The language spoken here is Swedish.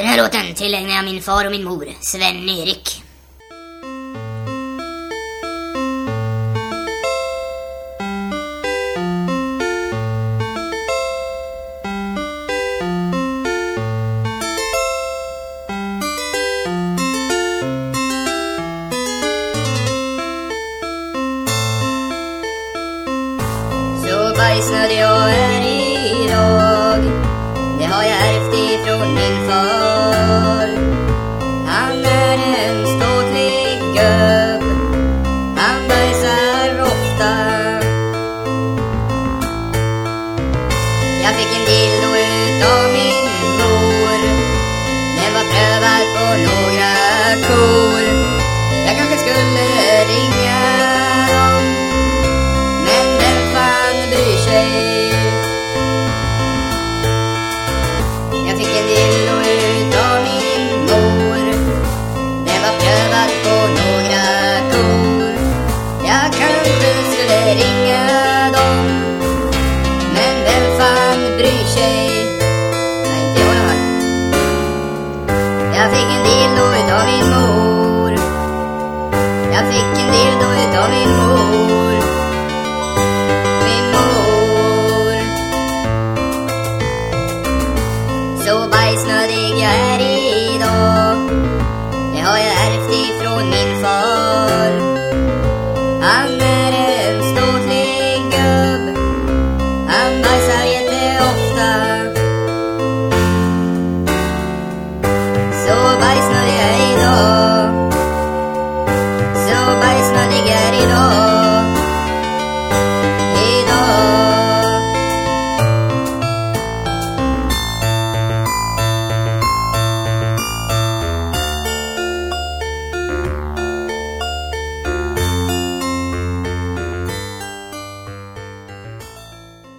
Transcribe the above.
Den här låten tillägnar jag min far och min mor, Sven-Erik. Bajsnödig jag ärvt ifrån min far Han är en ståtlig gubb Han bajsar ofta. Jag fick en dildo utav min jag fick en dildo utav min mor. Jag fick en dildo utav min mor. Min mor. Så bajsnödig jag är i Everybody's slowly getting old.